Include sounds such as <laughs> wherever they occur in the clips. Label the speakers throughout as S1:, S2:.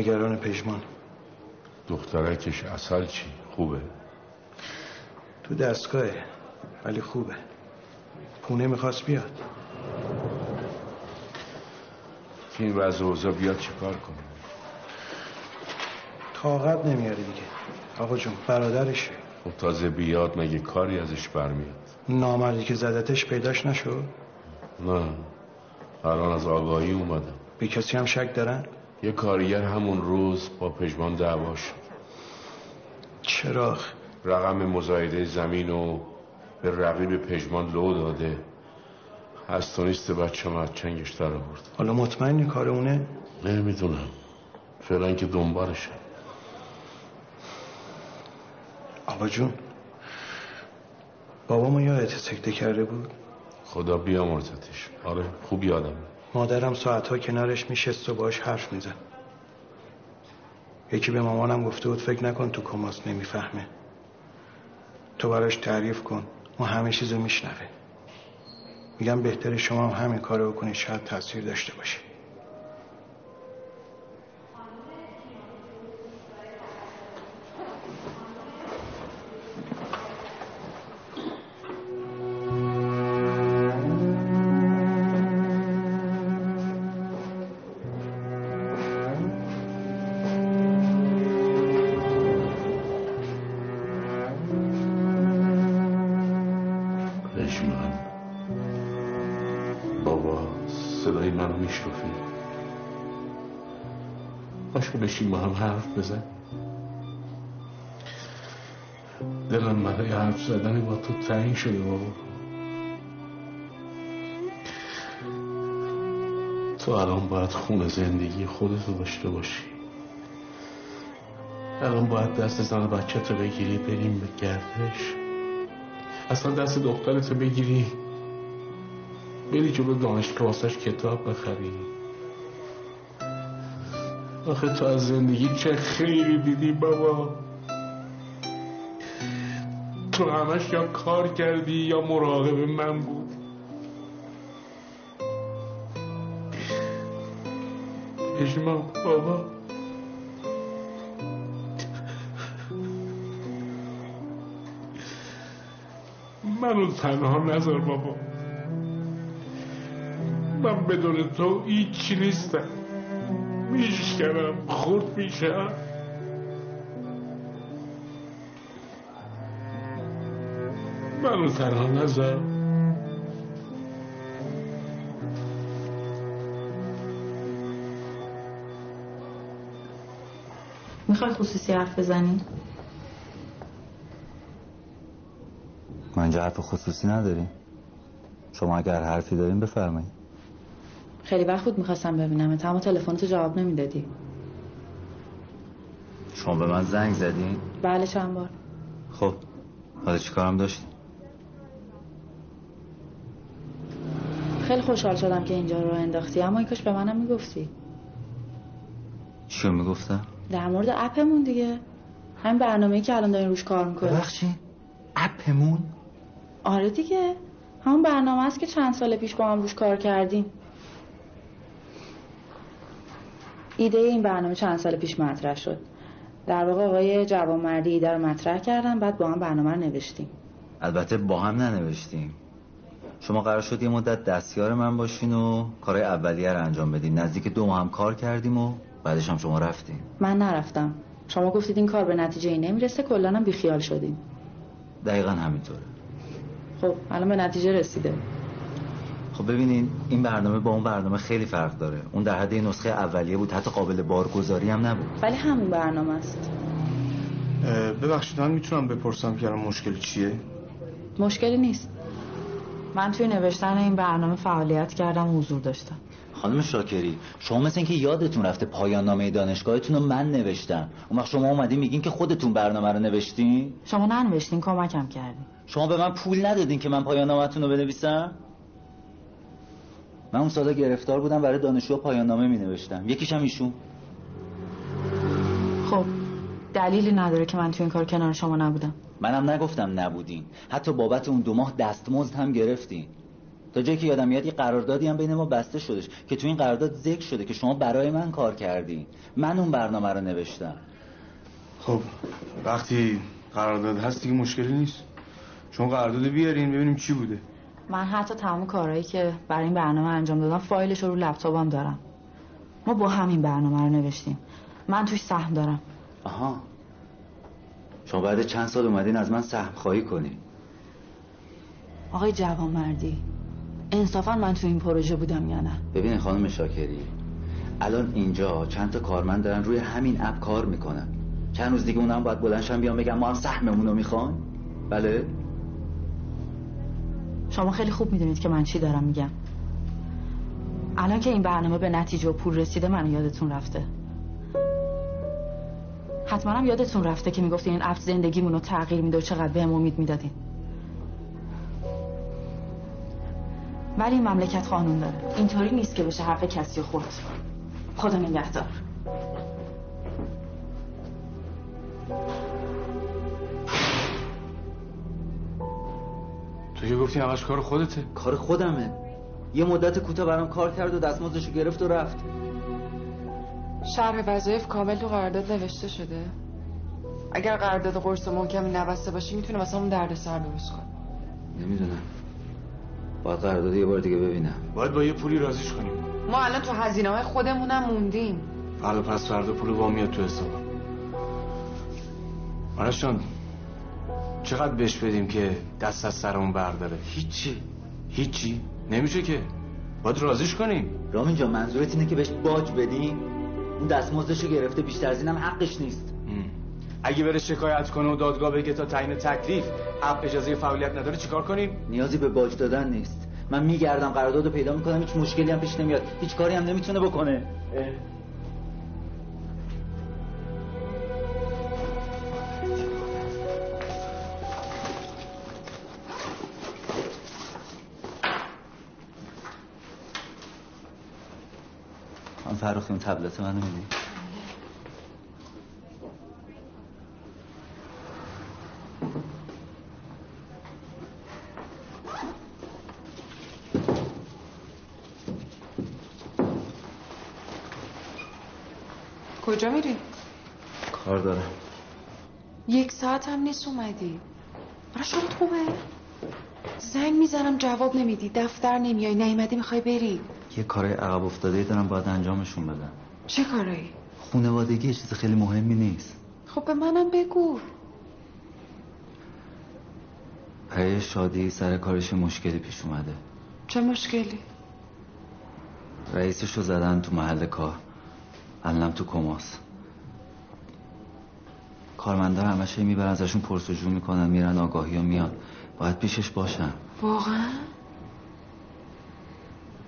S1: نگران پژمان
S2: دخترکش اصل چی؟ خوبه؟
S1: تو دستگاهه ولی خوبه. پونه می‌خواست بیاد.
S2: این وضع اوضاع بیاد چیکار کنه؟
S1: طاقت نمیاره دیگه. آقا جون برادرشه
S2: خب تازه بیاد مگه کاری ازش برمیاد؟
S1: نامردی که زدتش پیداش نشد؟
S2: نه. الان از آگاهی اومدم.
S1: به کسی هم شک دارن؟
S2: یه کارگر همون روز با پژمان دعوا شد.
S1: چراغ.
S2: رقم مزایده زمین و به رقیب پژمان لو داده. هستانیست بچه از چنگش در آورد.
S1: حالا مطمئنی کار اونه؟
S2: نمی‌دونم. فعلا که دنبالشه.
S1: آقا جون بابامو یادت سکته کرده بود؟
S2: خدا بیامرزتش. آره خوب یادم
S1: مادرم ساعتها کنارش میشست و باش حرف میزن یکی به مامانم گفته بود فکر نکن تو کماس نمی‌فهمه. تو براش تعریف کن ما همه چیزو میشنوه. میگم بهتره شما هم همین کارو بکنید شاید تاثیر داشته باشه
S2: بشین با هم حرف بزن. دلم برای حرف زدن با تو تنگ شده بابا. تو الان باید خون زندگی خودتو داشته باشی. الان باید دست زن بچه تو بگیری بریم به گردش. اصلا دست دخترتو بگیری. بری جلو دانشگاه واسش کتاب بخری. آخه تو از زندگی چه خیلی دیدی بابا؟ تو همش یا کار کردی یا مراقب من بود؟ پژمان بابا. منو تنها نذار بابا. من بدون تو هیچی نیستم. میشکنم خورد میشم منو تنها نذار.
S3: می‌خوای خصوصی حرف بزنی؟
S4: ما اینجا حرف خصوصی نداریم. شما اگر حرفی داریم بفرمایید.
S3: خیلی وقت بود می‌خواستم ببینم. اما تلفنتو جواب نمی‌دادی.
S4: شما به من زنگ زدین
S3: بله چند بار.
S4: خب حالا چی کارم داشتی؟
S3: خیلی خوشحال شدم که اینجا رو انداختی اما این کاش به منم می‌گفتی.
S4: چیو می‌گفتم
S3: در مورد اپمون دیگه. همین برنامه‌ای که الان دارین روش کار می‌کنی
S4: ببخشید اپمون؟
S3: آره دیگه. همون برنامه است که چند سال پیش با هم روش کار کردیم. ایده این برنامه چند سال پیش مطرح شد. در واقع آقای جوانمردی ایده رو مطرح کردن بعد با هم برنامه رو نوشتیم.
S4: البته با هم ننوشتیم. شما قرار شد یه مدت دستیار من باشین و کارهای اولیه رو انجام بدین. نزدیک دو ماه هم کار کردیم و بعدش هم شما رفتین.
S3: من نرفتم. شما گفتید این کار به نتیجه ای نمی‌رسه کلا هم بیخیال شدیم
S4: دقیقا همینطوره.
S3: خب الان به نتیجه رسیده.
S4: خب ببینین این برنامه با اون برنامه خیلی فرق داره. اون در حد نسخه اولیه بود حتی قابل بارگذاری هم نبود.
S3: ولی همون برنامه است.
S5: ببخشید من می‌تونم بپرسم که الان مشکل چیه؟
S3: مشکلی نیست. من توی نوشتن این برنامه فعالیت کردم و حضور داشتم.
S4: خانم شاکری شما مثل اینکه یادتون رفته پایان نامه دانشگاهتون رو من نوشتم. اون وقت شما اومدین میگین که خودتون برنامه رو نوشتین؟
S3: شما ننوشتین کمکم کردین.
S4: شما به من پول ندادین که من پایان نامتون رو بنویسم؟ من اون سالا گرفتار بودم برای دانشجو پایان نامه می نوشتم یکیشم ایشون.
S3: خب دلیلی نداره که من تو این کار کنار شما نبودم.
S4: منم نگفتم نبودین. حتی بابت اون دو ماه دستمزد هم گرفتین. تا جایی که یادم میاد یه قراردادی هم بین ما بسته شدش که تو این قرارداد ذکر شده که شما برای من کار کردین. من اون برنامه رو نوشتم.
S5: خب وقتی قرارداد هست دیگه مشکلی نیست. چون قرارداد بیارین ببینیم چی بوده.
S3: من حتی تمام کارهایی که برای این برنامه انجام دادم فایلش رو لپتاپم دارم. ما با همین برنامه رو نوشتیم. من توش سهم دارم.
S4: آها. شما بعد چند سال اومدین از من سهم خواهی کنی؟
S3: آقای جوانمردی انصافا من تو این پروژه بودم یا نه؟
S4: ببین خانم شاکری الان اینجا چند تا کارمند دارن روی همین اپ کار می‌کنن. چند روز دیگه اونم باید بلندشن بیان بگم ما هم سهممون رو می‌خوان بله؟
S3: شما خیلی خوب می‌دونید که من چی دارم میگم. الان که این برنامه به نتیجه و پول رسیده منو یادتون رفته. حتما هم یادتون رفته که می‌گفتین این اپ زندگیمون رو تغییر میده و چقدر بهم امید می‌دادین. ولی این مملکت قانون داره. اینطوری نیست که بشه حرف کسی خورد. خدا نگهدار.
S5: تو که گفتی همش کار خودته.
S4: کار خودمه. یه مدت کوتاه برام کار کرد و دستمزدشو گرفت و رفت.
S6: شرح وظایف کامل تو قرارداد نوشته شده. اگر قرارداد قرص محکمی نبسته باشی می‌تونه واسه همون درد سر درست کنه.
S4: نمی‌دونم. باید قرارداد یه بار دیگه ببینم.
S5: باید با یه پولی رازیش کنیم.
S6: ما الان تو هزینه های خودمونم موندیم.
S5: فردا پس فردا پول با میاد تو حساب. آرش جان چقدر بهش بدیم که دست از سرمون برداره؟
S4: هیچی.
S5: هیچی؟ نمیشه که. باید رازیش کنیم.
S4: رامین جان منظورت اینه که بهش باج بدیم؟ اون دستمزدشو گرفته بیشتر از اینم حقش نیست.
S5: اگه بره شکایت کنه و دادگاه بگه تا تعیین تکلیف اپ اجازه فعالیت نداره چیکار کنیم؟
S4: نیازی به باج دادن نیست. من میگردم قرارداد رو پیدا می‌کنم هیچ مشکلی هم پیش نمیاد. هیچ کاری هم نمی‌تونه بکنه. من فرخی اون تبلت منو میدی
S6: کجا میری؟
S4: کار دارم.
S6: یک ساعت هم نیست اومدی. برای شما خوبه؟ زنگ می‌زنم جواب نمیدی. دفتر نمیای. نیومدی می‌خوای بری.
S4: یه کارهای عقب افتاده دارم باید انجامشون بدم.
S6: چه کارایی؟
S4: خونوادگی چیز خیلی مهمی نیست.
S6: خب به منم بگو.
S4: برای شادی سر کارش مشکلی پیش اومده.
S6: چه مشکلی؟
S4: رئیسش رو زدن تو محل کار. الانم تو کماس. کارمندا همش هی می‌برن ازشون پرسجو می‌کنن میرن آگاهی و میاد باید پیشش باشم
S6: واقعا؟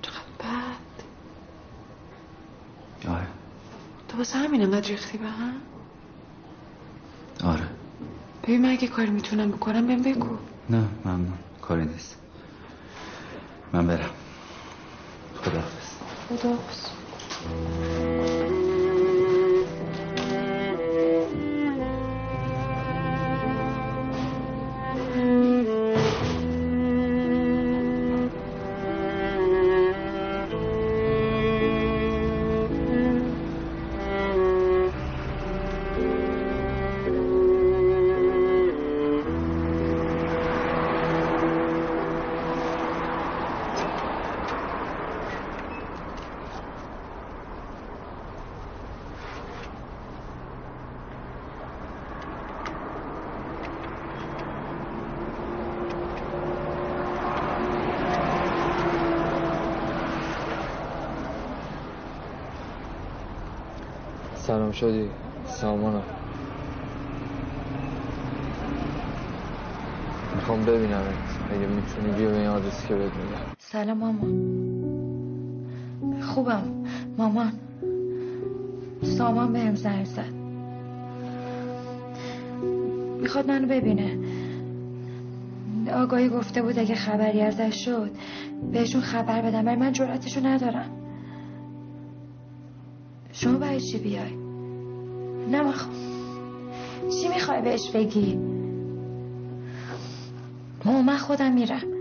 S6: چقدر بد
S4: آره
S6: تو واسه همین انقدر ریختی به هم؟
S4: آره.
S6: ببین من اگه کاری می‌تونم بکنم بهم بگو.
S4: نه ممنون. کاری نیست. من برم. خداحافظ.
S6: خداحافظ.
S7: شدی سامانم. می‌خوام ببینم اگه می‌تونی بیا به این آدرسی که بهت میگم.
S8: سلام مامان. خوبم. مامان. سامان بهم زنگ زد. می‌خواد منو ببینه. آگاهی گفته بود اگه خبری ازش شد بهشون خبر بدم ولی من جرأتشو ندارم. شما برای چی بیای؟ نه چی می‌خوای بهش بگی؟ مامان من خودم میرم.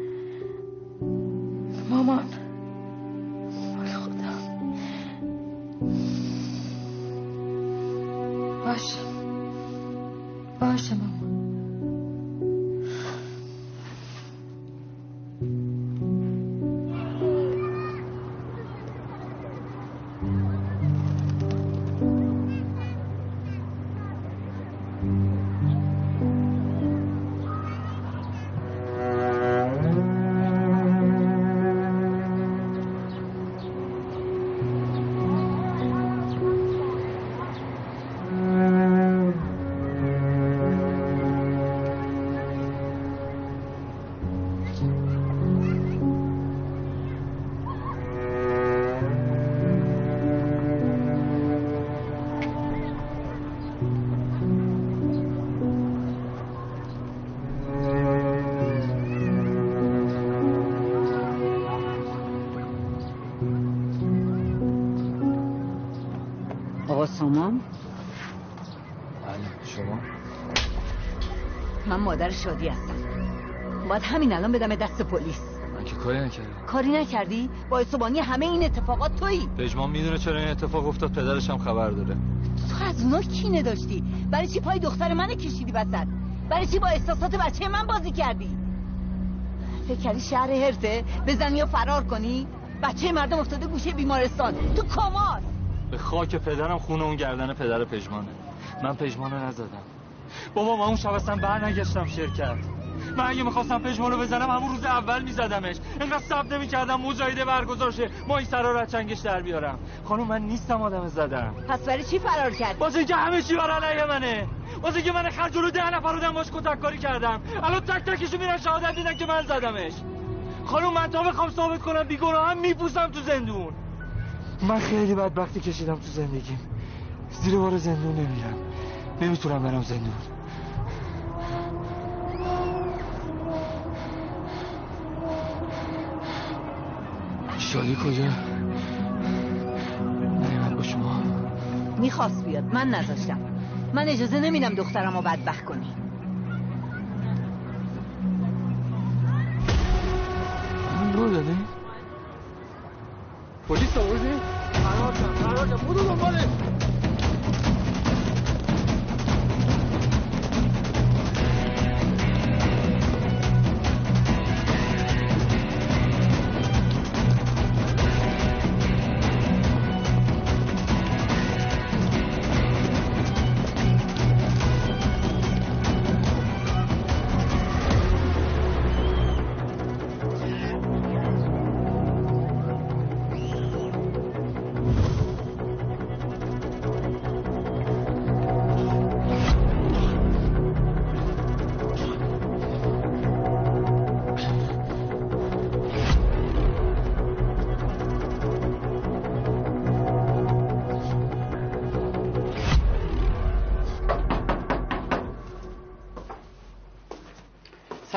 S9: آقا سامان
S7: بله شما؟
S9: من مادر شادی هستم. باید همین الان بدم دست پلیس.
S7: من که کاری نکردم.
S9: کاری نکردی؟ باعث و بانی همه این اتفاقات تویی.
S7: پژمان می‌دونه چرا این اتفاق افتاد پدرش هم خبر داره.
S9: تو از اونا کینه داشتی؟ برای چی پای دختر من کشیدی وسط؟ برای چی با احساسات بچه من بازی کردی؟ فکر کردی شهر هرته بزنی و فرار کنی؟ بچه مردم افتاده گوشه بیمارستان. تو کمار!
S7: به خاک پدرم خونه اون گردن پدر پژمانه. من پژمانو نزدم. بابا من اون شب اصلا بر نگشتم شرکت. من اگه می‌خواستم پژمانو بزنم همون روز اول میزدمش. اینقدر سب نمی‌کردم مجاهده برگزار شه ما این سرا رو از چنگش در بیارم. خانم من نیستم آدم زدم.
S9: پس برای چی فرار کردی؟
S7: واسه اینکه همه چی بر علیه منه. واسه اینکه من خر جلو ده نفر بودم باش کتک کاری کردم. الان تک تکشون میرن شهادت میدن که من زدمش. خانم من تا بخوام ثابت کنم بیگناهم میپوسم تو زندون. من خیلی بدبختی کشیدم تو زندگیم. زیر بار زندون نمیرم. نمی‌تونم برم زندون. شادی کجا؟ نیمد با شما.
S9: می‌خواست بیاد. من نذاشتم. من اجازه نمیدم دخترم رو بدبخت کنی.
S7: رو دادی؟ پلیس آوردی؟ قرار کن قرار کن دنبالش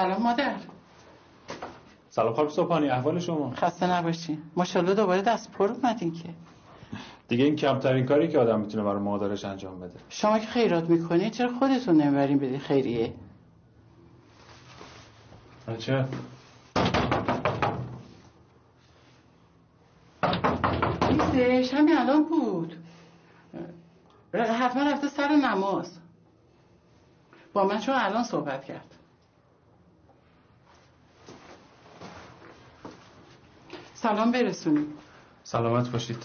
S10: سلام مادر.
S11: سلام خانم صبحانی احوال شما؟
S10: خسته نباشین ماشاءالله دوباره دست پر اومدین که.
S11: دیگه این کمترین کاری که آدم می‌تونه برای مادرش انجام بده.
S10: شما که خیرات می‌کنید چرا خودتون نمی‌برین بدین خیریه؟
S11: بچه.
S10: نیستش همین الان بود. حتما رفته سر نماز. با من چون الان صحبت کرد. سلام برسونید
S11: سلامت باشید.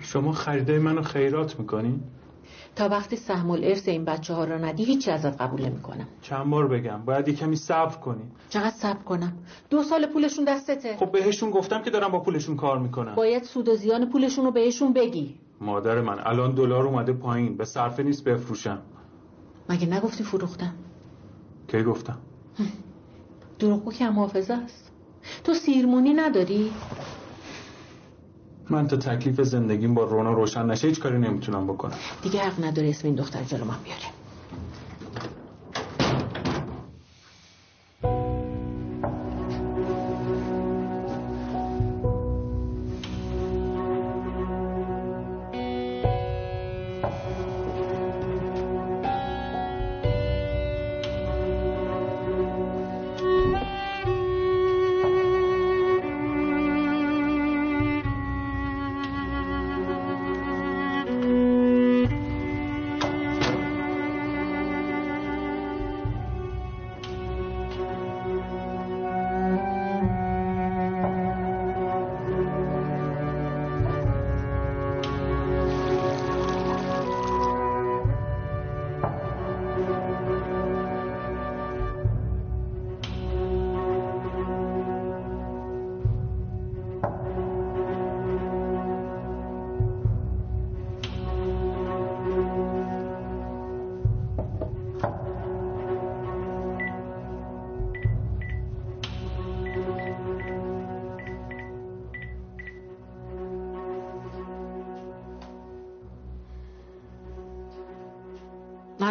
S11: شما خریدای منو خیرات می‌کنین؟
S12: تا وقتی سهم الارث این بچه ها رو ندی هیچی ازت قبول نمی‌کنم.
S11: چند بار بگم باید یه کمی صبر کنین
S12: چقدر صبر کنم؟ دو سال پولشون دستته.
S11: خب بهشون گفتم که دارم با پولشون کار می‌کنم.
S12: باید سود و زیان پولشون رو بهشون بگی.
S11: مادر من. الان دلار اومده پایین. به صرفه نیست بفروشم.
S12: مگه نگفتی فروختم؟
S11: کی گفتم؟
S12: دروغگو که هم حافظه است. تو سیرمونی نداری؟
S11: من تا تکلیف زندگیم با رونا روشن نشه هیچ کاری نمی‌تونم بکنم.
S12: دیگه حق نداری اسم این دختر جلو من بیاری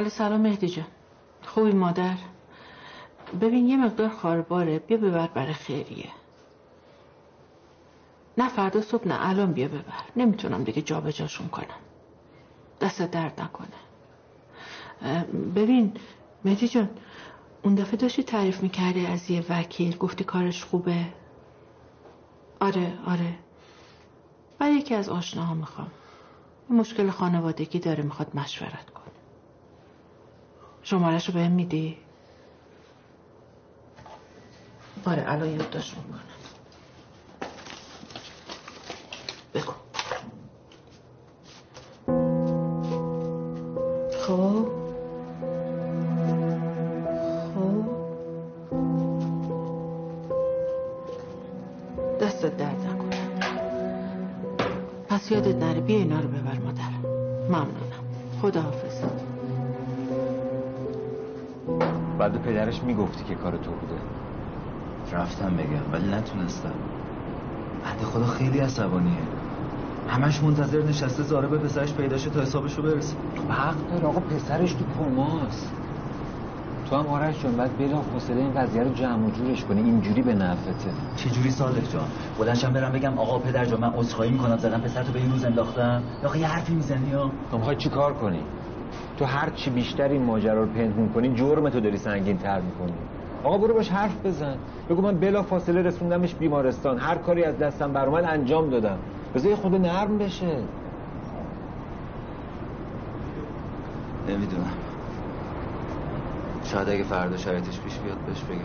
S12: بله سلام مهدی جان. خوبی مادر؟ ببین یه مقدار خارباره. بیا ببر برای خیریه. نه فردا صبح نه الان بیا ببر. نمی‌تونم دیگه جابجاشون کنم. دست درد نکنه. ببین مهدی جان اون دفعه داشتی تعریف می‌کردی از یه وکیل گفتی کارش خوبه. آره آره. من یکی از آشناها می‌خوام. مشکل خانوادگی داره می‌خواد مشورت شمارش رو بهم میدی؟ آره الان یادداشت می‌کنم. بگو. خب. خب. دستت درد نکنه. پس یادت نره بیا اینا رو ببر مادر. ممنونم. خدا حافظ
S4: بعد پدرش می‌گفتی که کار تو بوده. رفتم بگم ولی نتونستم. بعد خدا خیلی عصبانیه. همش منتظر نشسته زاره به پسرش پیدا شه تا حسابشو برسه.
S13: تو حق داره آقا پسرش تو کماست. تو هم آرش جان باید بلا حوصله این قضیه رو جمع و جورش کنی. اینجوری به نفته
S4: چجوری صادق جان؟ بلنشم برم بگم آقا پدر جان من عذرخواهی می‌کنم زدم پسر تو به این روز انداختم. یا آخه یه حرفی می‌زنی یا؟
S13: تو می‌خوای چی کار کنی؟ تو هر چی بیشتر این ماجرا رو پنهون کنی جرم تو داری سنگین تر می‌کنی. آقا برو باش حرف بزن. بگو من بلا فاصله رسوندمش بیمارستان. هر کاری از دستم برآمد انجام دادم. بذار خود نرم بشه.
S4: نمی‌دونم. شاید اگه فردا شرایطش پیش بیاد بهش بگم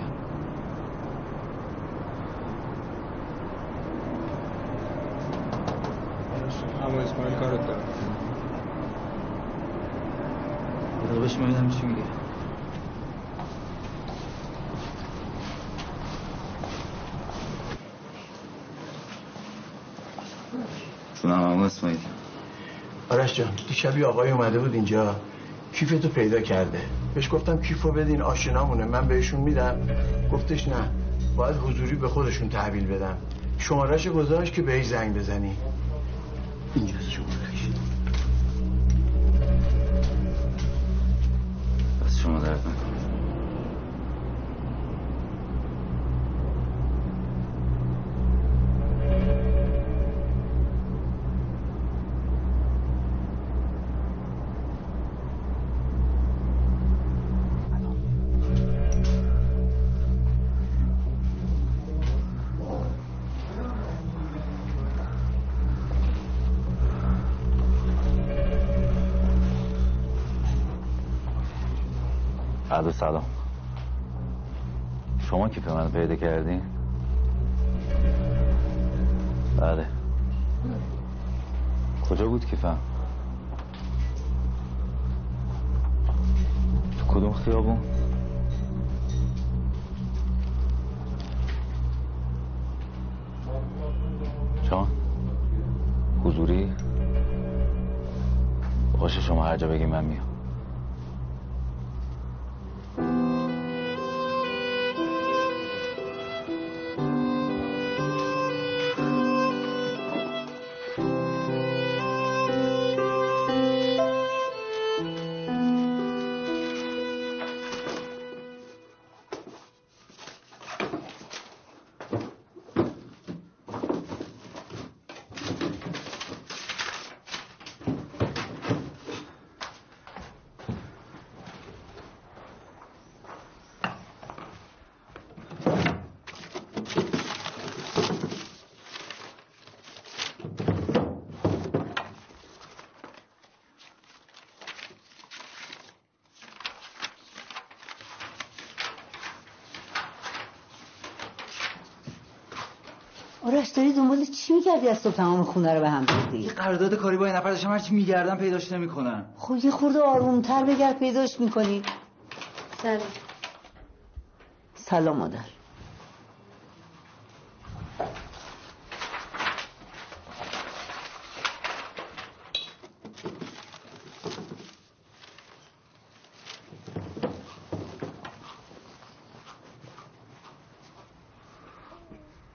S5: اما اسماعیل کارت دارم
S4: بهش ببینم چی میگه. جونم اما اسماعیل
S14: آرش جان دیشب یه آقای اومده بود اینجا. کیفتو پیدا کرده. بهش گفتم کیفو بدین آشنامونه. من بهشون میدم. گفتش نه باید حضوری به خودشون تحویل بدم شمارش گذاشت که بهش زنگ بزنی. اینجاست شمارش
S4: سلام شما کیف من پیدا کردین؟ بله کجا بود کیفم؟ تو کدوم خیابون؟
S9: آرش داری دنبال چی می‌کردی؟ از صبح تمام خونه رو به هم ریختی
S4: یه قرارداد کاری با این نفر داشتم هرچی میگردم پیداش نمی‌کنم
S9: خب یه خورده آرومتر بگرد پیداش می‌کنی.
S8: سلام.
S9: سلام مادر.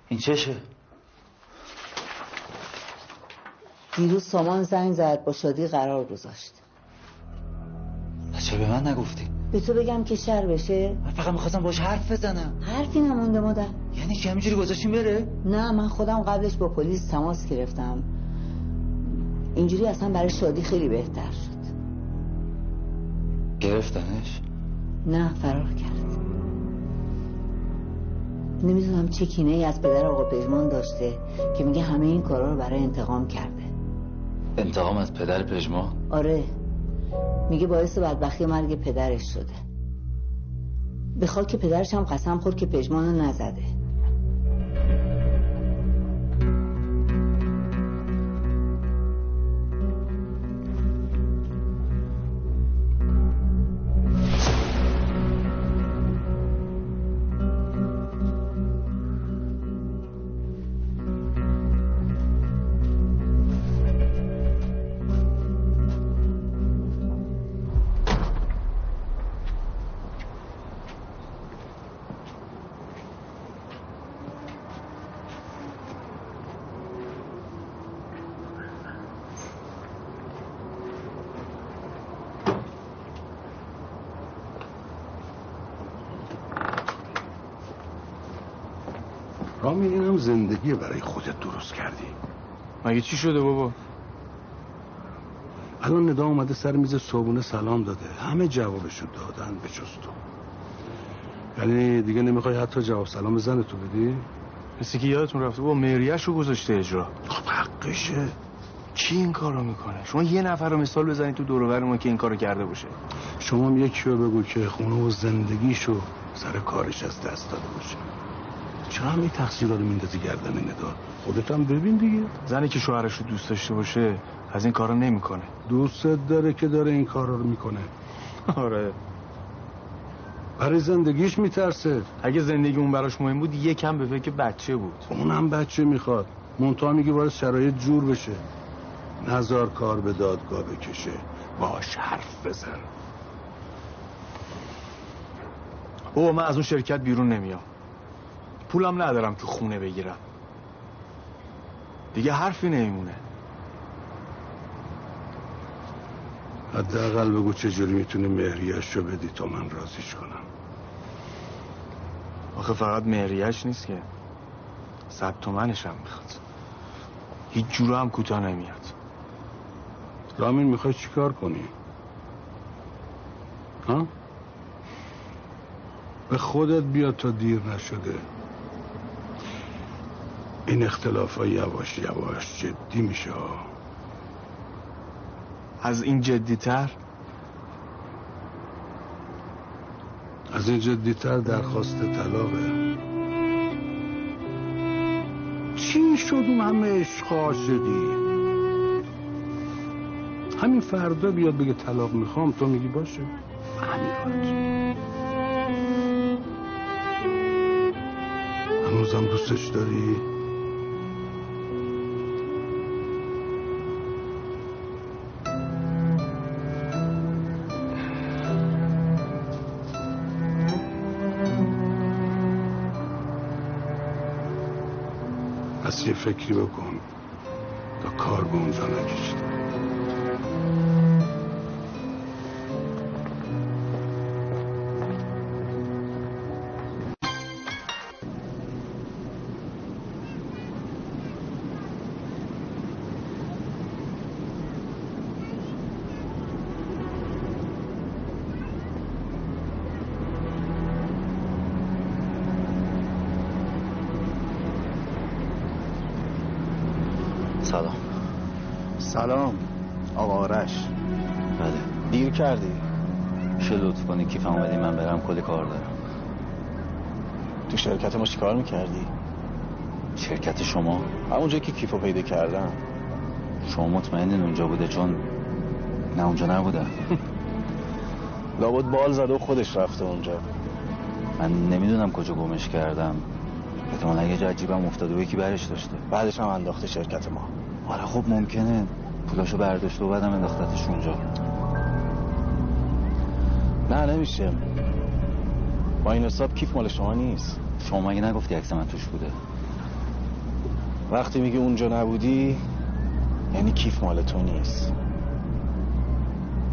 S4: این چشه؟
S9: دیروز سامان زنگ زد با شادی قرار گذاشت.
S4: چه به من نگفتی؟
S9: به تو بگم که شر بشه؟
S4: من فقط می‌خواستم باش حرف بزنم.
S9: حرفی نمونده مادر.
S4: یعنی که همینجوری گذاشتیم بره؟
S9: نه من خودم قبلش با پلیس تماس گرفتم. اینجوری اصلا برای شادی خیلی بهتر شد.
S4: گرفتنش؟
S9: نه فرار کرد. نمی‌دونم چه کینه ای از پدر آقا پژمان داشته که میگه همه این کارا رو برای انتقام کرده.
S4: انتقام از پدر پژمان
S9: آره. میگه باعث بدبختی مرگ پدرش شده. به خاک پدرش هم قسم خورد که پژمان نزده.
S15: زندگی برای خودت درست کردی.
S16: مگه چی شده بابا؟
S15: الان ندا اومده سر میز صابونه سلام داده. همه جوابشو دادن به جز تو. یعنی دیگه نمی‌خوای حتی جواب سلام زن تو بدی؟
S16: مثل که یادتون رفته با مهریش رو گذاشته اجرا.
S15: خب حقشه.
S16: کی این کار رو می‌کنه؟ شما یه نفر رو مثال بزنید تو دور ما که این کارو کرده باشه.
S15: شما هم یکی رو بگو که خونه و زندگیشو سر کارش از دست داده باشه. چرا همه تقصیر رو میندازی گردن ندا خودت هم ببین دیگه.
S16: زنی که شوهرش رو دوست داشته باشه از این کارا نمی‌کنه.
S15: دوستت داره که داره این کارا رو می‌کنه.
S16: آره.
S15: برای زندگیش میترسه.
S16: اگه زندگی اون براش مهم بود یکم به فکر بچه بود.
S15: اونم بچه می‌خواد. منتها میگه باید شرایط جور بشه. نظر کار به دادگاه بکشه. باش حرف بزن.
S16: او من از اون شرکت بیرون نمیام. پولم ندارم تو خونه بگیرم. دیگه حرفی نمیمونه.
S15: حداقل بگو چجوری می‌تونی مهریش رو بدی تا من رازیش کنم.
S16: آخه فقط مهریش نیست که. صد تومنش هم می‌خواد. هیچ جورو هم کوتاه نمیاد.
S15: رامین می‌خوای چیکار کنی؟ ها؟ به خودت بیا تا دیر نشده. این اختلاف ها یواش یواش جدی میشه
S16: از این جدیتر؟
S15: از این جدیتر درخواست طلاقه. چی شد اون همه عشق عاشقی همین فردا بیاد بگه طلاق می‌خوام تو میگی باشه. همین هنوزم دوستش داری؟ یه فکری بکن تا کار به اونجا نکشید
S5: چیکار می‌کردی؟
S4: شرکت شما؟
S5: همونجا که کیفو پیدا کردم.
S4: شما مطمئنین اونجا بوده چون نه اونجا نبوده. <laughs>
S5: لابد بال زده و خودش رفته اونجا.
S4: من نمی‌دونم کجا گمش کردم. احتمالا یه جا عجیبم افتاده و یکی برش داشته.
S5: بعدش هم انداخته شرکت ما.
S4: آره خب ممکنه. پولاشو برداشته و بعدم انداختتش اونجا.
S5: نه نمیشه. با این حساب کیف مال شما نیست.
S4: شما مگه نگفتی عکس من توش بوده.
S5: وقتی میگی اونجا نبودی یعنی کیف مال تو نیست.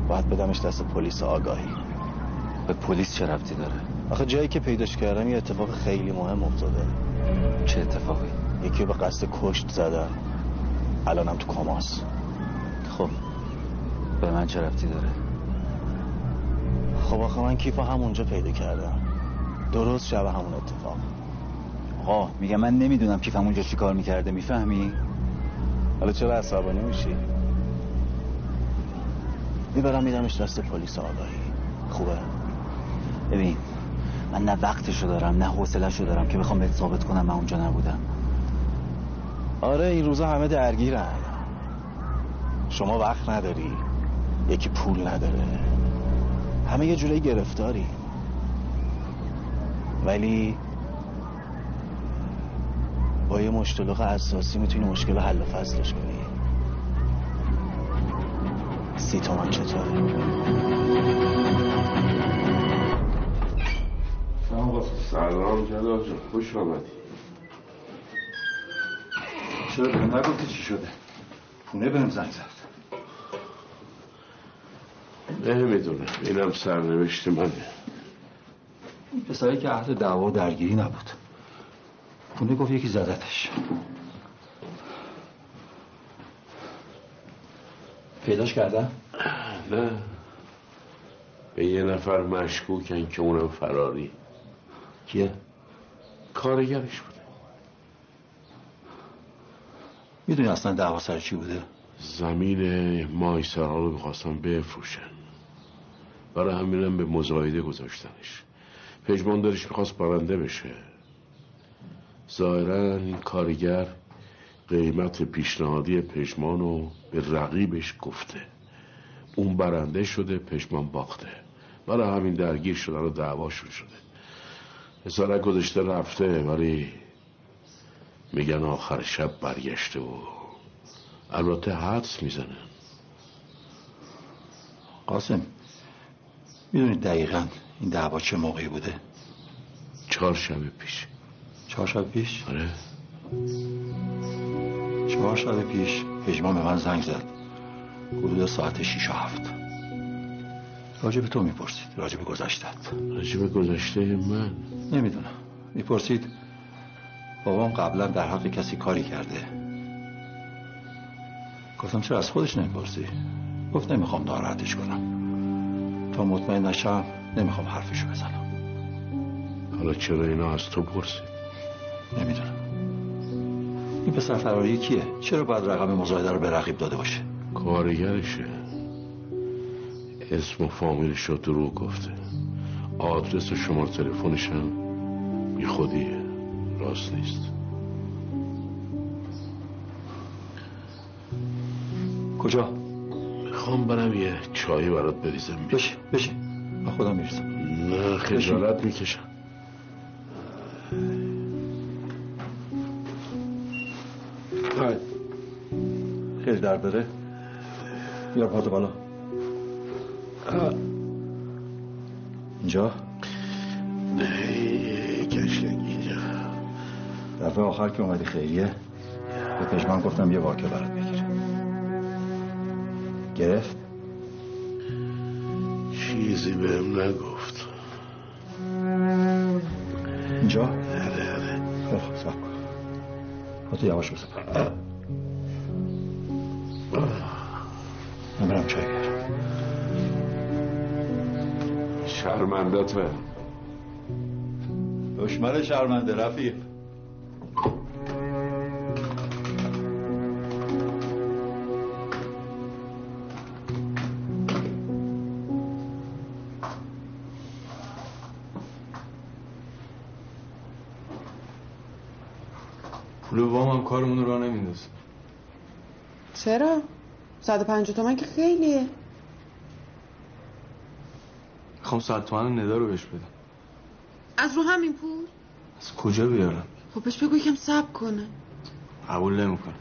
S1: باید بدمش دست پلیس آگاهی.
S4: به پلیس چه ربطی داره؟
S1: آخه جایی که پیداش کردم یه اتفاق خیلی مهم افتاده.
S4: چه اتفاقی؟
S1: یکی به قصد کشت زدن الانم تو کاماست
S4: خب به من چه ربطی داره؟
S1: خب آخه من کیف همونجا پیدا کردم. درست شب همون اتفاق.
S4: آقا میگم من نمی‌دونم کیف همونجا چی کار می‌کرده می‌فهمی؟
S1: حالا چرا عصبانی میشی؟ می‌برم میدمش دست پلیس آگاهی. خوبه.
S4: ببین من نه وقتشو دارم نه حوصله‌شو دارم که بخوام بهت ثابت کنم من اونجا نبودم.
S1: آره این روزا همه درگیرن. شما وقت نداری یکی پول نداره. همه یه جوری گرفتاری. ولی با یه مشتلق اساسی می‌تونی مشکل حل و فصلش کنی. سی تومن چطوره؟
S17: سلام جلال جان خوش آمدی.
S18: چرا بهم نگفتی چی شده؟ پونه بهم زنگ زد.
S17: نمی‌دونم. اینم سرنوشت منه.
S18: پسری که اهل دعوا و درگیری نبود. پونه گفت یکی زدتش. پیداش کردن؟
S17: نه. به یه نفر مشکوکن که اونم فراری.
S18: کیه؟
S17: کارگرش بوده.
S18: می‌دونی اصلا دعوا سر چی بوده؟
S17: زمین مایسرها رو می‌خواستن بفروشن. برای همینم به مزایده گذاشتنش. پژماندارش می‌خواست برنده بشه. ظاهرا این کارگر قیمت پیشنهادی پژمان رو به رقیبش گفته. اون برنده شده پژمان باخته. برای همین درگیر شدن و دعواشون شده. اسارت گذاشته رفته ولی میگن آخر شب برگشته و البته حدس می‌زنه.
S18: قاسم می‌دونی دقیقا این دعوا چه موقعی بوده؟
S17: چهار شب پیش.
S18: چهار شب پیش؟
S17: آره.
S18: چهار شب پیش. پژمان به من زنگ زد. حدود ساعت شیش و هفت. راجب تو می‌پرسید. راجب گذشتت.
S17: راجب گذشته من؟
S18: نمی‌دونم. می‌پرسید. بابام قبلا در حق کسی کاری کرده. گفتم چرا از خودش نمی‌پرسی؟ گفت نمی‌خوام ناراحتش کنم. تا مطمئن نشم نمی‌خوام حرفشو بزنم.
S17: حالا چرا اینا از تو پرسید؟
S18: نمی‌دونم. این پسر فراری کیه؟ چرا باید رقم مزایده رو به رقیب داده باشه؟
S17: کارگرشه. اسم و فامیلش رو دروغ گفته. آدرس و شماره تلفنش هم بی خودیه. راست نیست.
S18: کجا؟
S17: می‌خوام برم یه چایی برات بریزم.
S18: بشی بشی با خودم می‌رسم.
S17: نه خجالت می‌کشم.
S18: خیلی درد داره بیار پاتو بالا. اینجا؟
S17: نه اینجا.
S18: دفعه آخر که اومدی خیریه. به پشمان گفتم یه واکه برات بگیره گرفت؟
S17: چیزی بهم نگفت.
S18: اینجا؟
S17: آره آره.
S18: خب سب کن. یواش بسه. من برم چای بیارم
S17: شرمندت به.
S18: دشمن شرمنده رفیق.
S5: کارمون رو راه نمیندازه.
S6: چرا؟ 150 تومن که خیلیه.
S5: می‌خوام صد تومن ندا رو بهش بدم.
S6: از رو همین پول؟
S5: از کجا بیارم؟
S6: خب بهش بگو یکم صبر کنه.
S5: قبول نمی‌کنه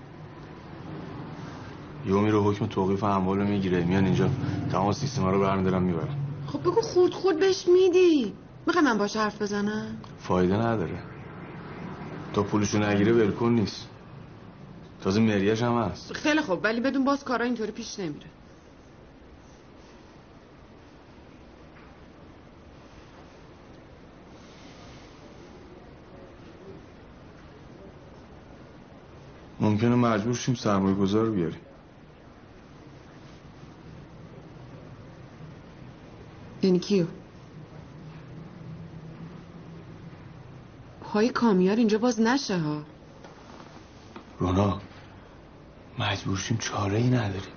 S5: یهو میره حکم توقیف اموال رو می‌گیره. میان اینجا. تمام سیستما رو برمیدارم می‌برم
S6: خب بگو خورد خورد بهش میدی. می‌خوای من باش حرف بزنم؟
S5: فایده نداره. تا پولشو نگیره ولکن نیست. تازه مریش هم هست.
S6: خیلی خوب ولی بدون باز کارا اینطوری پیش نمیره.
S5: ممکنه مجبور شیم سرمایه گذار بیاریم.
S6: یعنی کیو؟ پای کامیار اینجا باز نشه ها.
S5: رونا. مجبور شیم چاره ای نداریم.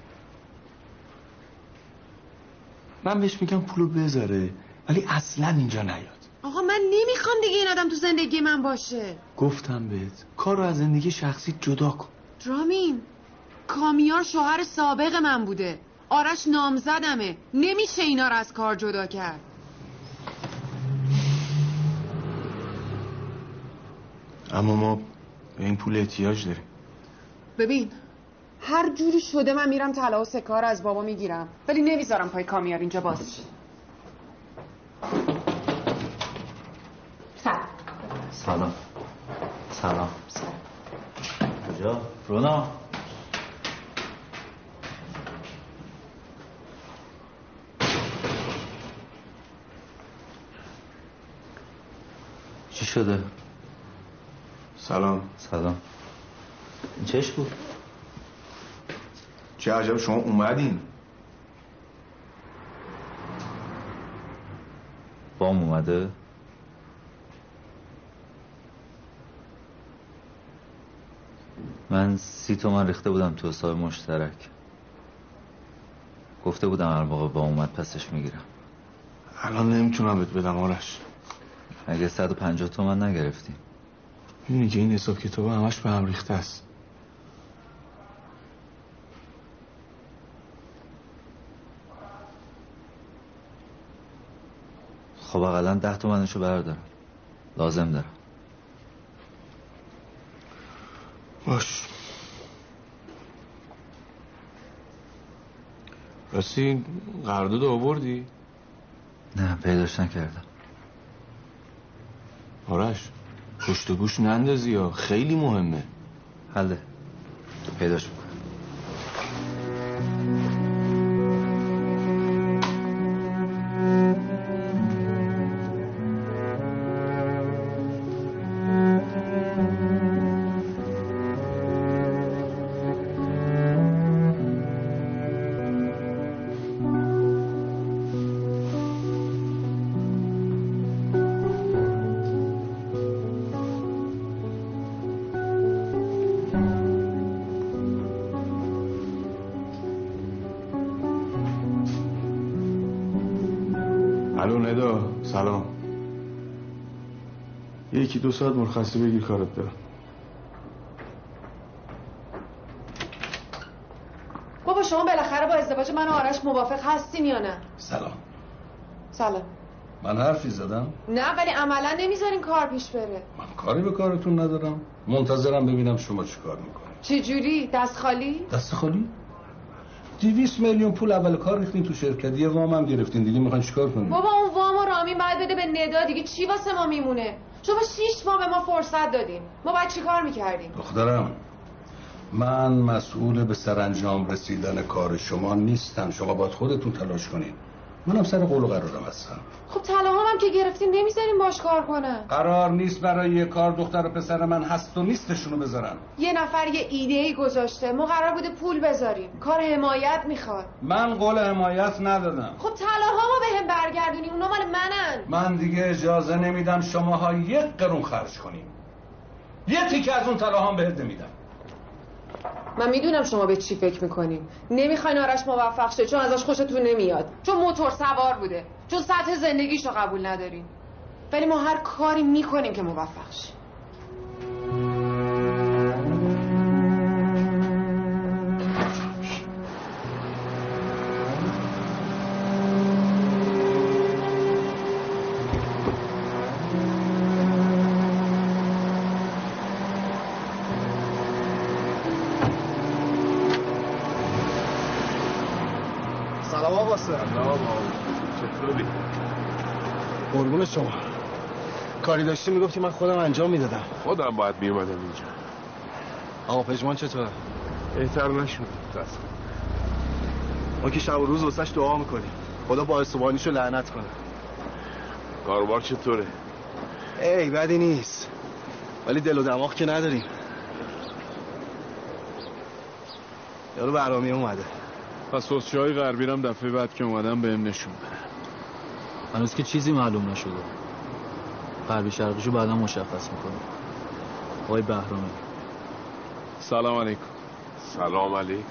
S5: من بهش میگم پولو بذاره ولی اصلا اینجا نیاد.
S6: آقا من نمی‌خوام دیگه این آدم تو زندگی من باشه.
S5: گفتم بهت کار رو از زندگی شخصی جدا کن.
S6: رامین کامیار شوهر سابق من بوده. آرش نامزدمه. نمیشه اینا رو از کار جدا کرد.
S5: اما ما به این پول احتیاج داریم.
S6: ببین هر جوری شده من میرم طلا و سکه رو از بابا می‌گیرم. ولی نمی‌ذارم پای کامیار اینجا باز شه.
S4: سلام. سلام. کجا؟ رونا؟ چی شده؟
S5: سلام.
S4: سلام. این چش بود؟
S5: چه عجب شما اومدین؟
S4: بام اومده؟ من سی تومن ریخته بودم تو حساب مشترک. گفته بودم هر موقع با اومد پسش می‌گیرم.
S5: الان نمی‌تونم بهت بدم آرش.
S4: اگه 150 تومن نگرفتیم
S5: می‌دونی که این حساب کتاب همش به هم ریخته است.
S4: خب اقلا ده تومنشو بردارم. لازم دارم.
S5: باش. راستی قرارداد آوردی؟
S4: نه پیداش نکردم.
S5: آرش پشت گوش نندازی یا خیلی مهمه.
S4: حله. پیداش.
S5: الو ندا سلام. یکی دو ساعت مرخصی بگیر کارت دارم
S6: بابا شما بالاخره با ازدواج من و آرش موافق هستین یا نه؟
S14: سلام.
S6: سلام.
S14: من حرفی زدم؟
S6: نه ولی عملا نمی‌ذارین کار پیش بره.
S14: من کاری به کارتون ندارم. منتظرم ببینم شما چی کار می‌کنید.
S6: چه جوری دست خالی؟
S14: دست خالی؟ دیویس میلیون پول اول کار ریختین تو شرکت. یه وام هم گرفتین دیگه. می‌خواین چیکار کنین؟
S6: بابا اون وام رامین باید بده به ندا. دیگه چی واسه ما میمونه؟ شما شیش ماه به ما فرصت دادین ما باید چی کار می‌کردیم؟
S14: دخترم من مسئول به سرانجام رسیدن کار شما نیستم. شما باید خودتون تلاش کنین. منم سر قول و قرارم هستم.
S6: خب طلاهام هم که گرفتین نمی‌ذارین باش کار کنم
S14: قرار نیست برای یه کار دختر و پسر من هست و نیستشونو بذارن.
S6: یه نفر یه ایده ای گذاشته. ما قرار بوده پول بذاریم. کار حمایت می‌خواد.
S14: من قول حمایت ندادم.
S6: خب طلاهامو به هم برگردونی. اونا مال منن.
S14: من دیگه اجازه نمیدم شماها یک قرون خرج کنیم. یه تیکه از اون طلاهام بهت نمیدم.
S6: من می‌دونم شما به چی فکر می‌کنیم نمی‌خواین آرش موفق شه چون ازش خوشتون نمیاد. چون موتور سوار بوده. چون سطح زندگیشو قبول ندارین. ولی ما هر کاری می‌کنیم که موفق شه
S15: قربون شما. کاری داشتی می‌گفتی من خودم انجام می‌دادم.
S17: خودم باید میومدم اینجا.
S15: آقا پژمان چطور؟
S17: بهتر نشد.
S15: ما که شب و روز واسش دعا می‌کنیم. خدا با استوانیشو لعنت کنه.
S17: کاروبار چطوره؟
S15: ای بدی نیست. ولی دل و دماغ که نداریم.
S5: یارو برامی اومده.
S19: پس حسچه های غربی هم دفعه بعد که اومدم بهم نشون بده
S20: هنوز که چیزی معلوم نشده. غربی شرقیشو بعدا مشخص می‌کنه. آقای بهرامی
S19: سلام علیکم.
S17: سلام علیکم.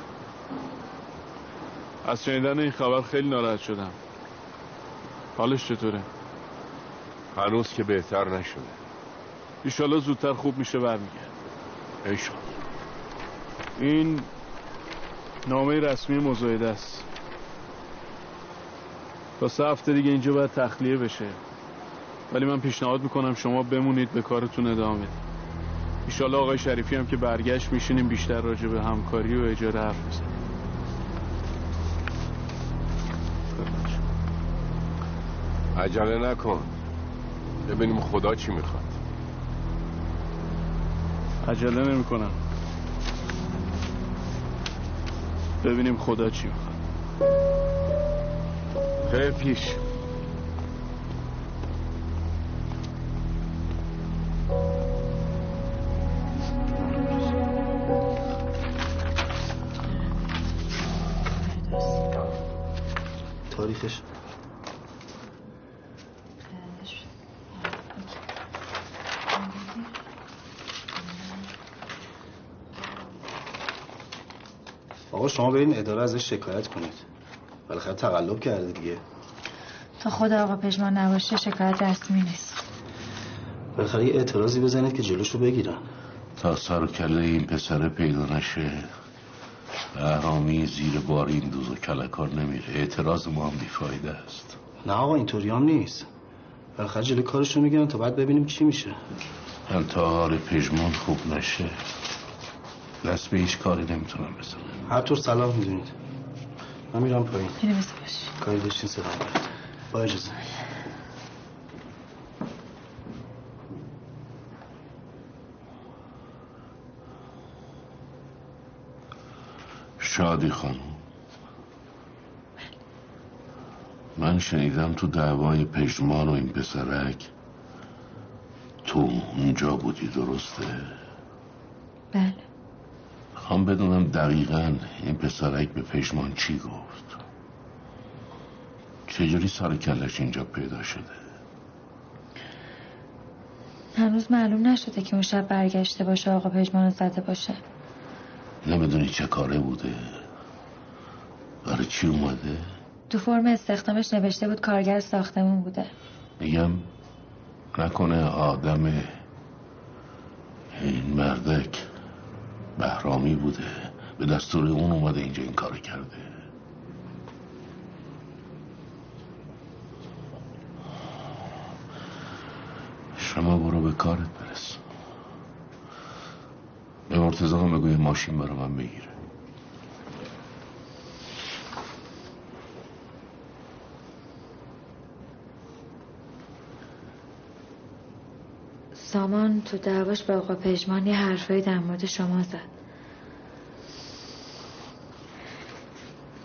S19: از شنیدن این خبر خیلی ناراحت شدم. حالش چطوره؟
S17: هنوز که بهتر نشده.
S19: ایشالا زودتر خوب میشه برمیگرد
S17: ایشالا
S19: این نامه رسمی مزایده است. تا سه هفته دیگه اینجا باید تخلیه بشه. ولی من پیشنهاد می‌کنم شما بمونید به کارتون ادامه ایشالا آقای شریفی هم که برگشت میشینیم بیشتر راجع به همکاری و اجاره حرف بزنیم.
S17: عجله نکن. ببینیم خدا چی می‌خواد.
S19: عجله نمی کنم ببینیم خدا چی می‌خواد.
S17: خیر پیش.
S5: تاریخش آقا شما برین اداره ازش شکایت کنید. بالاخره تقلب کرده دیگه.
S8: تا خدا آقا پژمان نباشه شکایت رسمی نیست.
S5: بالاخره یه اعتراضی بزنید که جلوش رو بگیرن.
S17: تا سر و کله این پسره پیدا نشه بهرامی زیر بار این دوز و کلکار نمیره. اعتراض ما هم بیفایده است.
S5: نه آقا اینطوری هم نیست. بالاخره جلوی کارش رو می‌گیرن تا بعد ببینیم چی میشه.
S17: حال پژمان خوب نشه. دست به هیچ کاری نمی‌تونم بزنم.
S5: هر طور صلاح می‌دونید. من میرم پایین.
S8: میره باش.
S5: کاری داشتین سلام برد با اجازه.
S17: شادی خانم. من شنیدم تو دعوای پژمان و این پسرک تو اونجا بودی درسته؟
S8: بله.
S17: خواهم بدونم دقیقا این پسرک به پژمان چی گفت. چجوری سر کلش اینجا پیدا شده؟
S8: هنوز معلوم نشده که اون شب برگشته باشه آقا پژمان رو زده باشه.
S17: نمی‌دونی چه کاره بوده. برای چی اومده؟
S8: تو فرم استخدامش نوشته بود کارگر ساختمون بوده.
S17: میگم نکنه آدم این مردک بهرامی بوده. به دستور اون اومده اینجا این کار کرده. شما برو به کارت برس. به مرتضا هم بگو یه ماشین برای من بگیره.
S8: سامان تو دعواش با آقا پژمان یه حرفایی در مورد شما زد.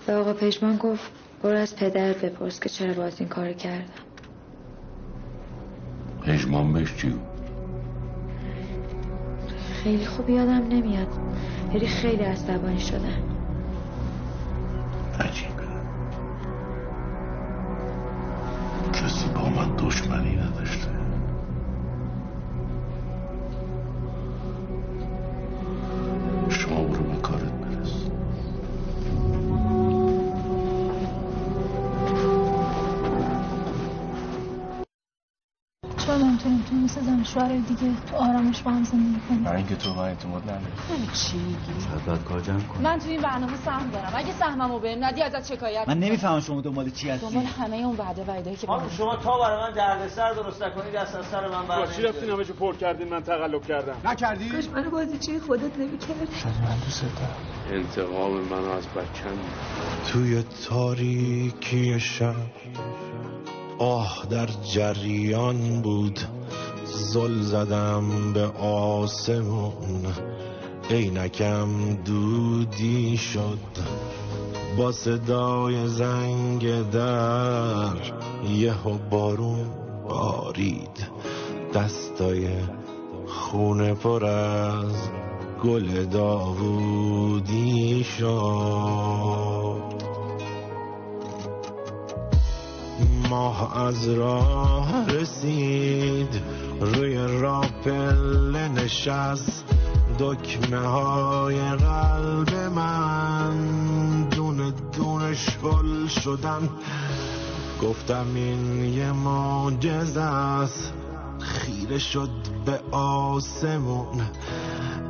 S8: به آقا پژمان گفت برو از پدر بپرس که چرا باز این کار کردم.
S17: پژمان بهش چی؟
S8: خیلی خوب یادم نمیاد. ولی خیلی عصبانی شدم.
S17: عجیبه
S21: دیگه تو آرامش با هم زندگی کنیم.
S20: برای اینکه تو من اعتماد نداری.
S6: یعنی چی میگی؟
S20: باید کار جمع کنی
S6: من تو این برنامه سهم دارم. اگه سهممو بهم ندی ازت شکایت
S1: من نمی‌فهمم شما دنبال چی هستی.
S6: دنبال همه اون وعده وعده‌ای که
S7: خانم شما تا برای من دردسر درست نکنی دست از سر من
S19: با چی رفتین همه پر کردین؟ من تقلب کردم.
S5: نکردی؟
S8: کاش منو بازیچه خودت نمی‌کردی.
S19: شاید من دوست دارم.
S17: انتقام منو از بچم
S22: توی تاریکی شب آه در جریان بود. زل زدم به آسمون. عینکم دودی شد. با صدای زنگ در یه بارون بارید. دستای خون پر از گل داوودی شد. ماه از راه رسید. روی راپل نشست. دکمه های قلب من دونه دونه شل شدن. گفتم این یه معجزه است. خیره شد به آسمون.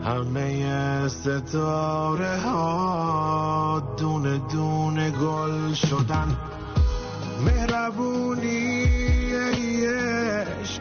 S22: همه ستاره ها دونه دونه گل شدن. مهربونی ایش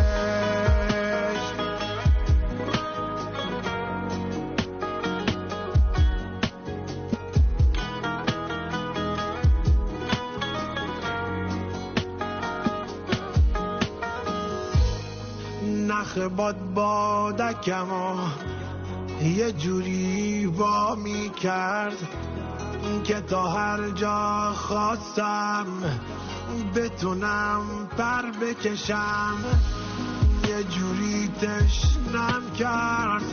S22: نخ باد بادکم یه جوری وا می کرد که تا هر جا خواستم بتونم پر بکشم. یه جوری تشنم کرد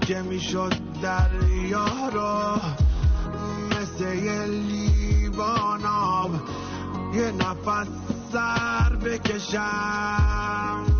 S22: که می‌شد دریا رو مثل یه لیوان یه نفس سر بکشم.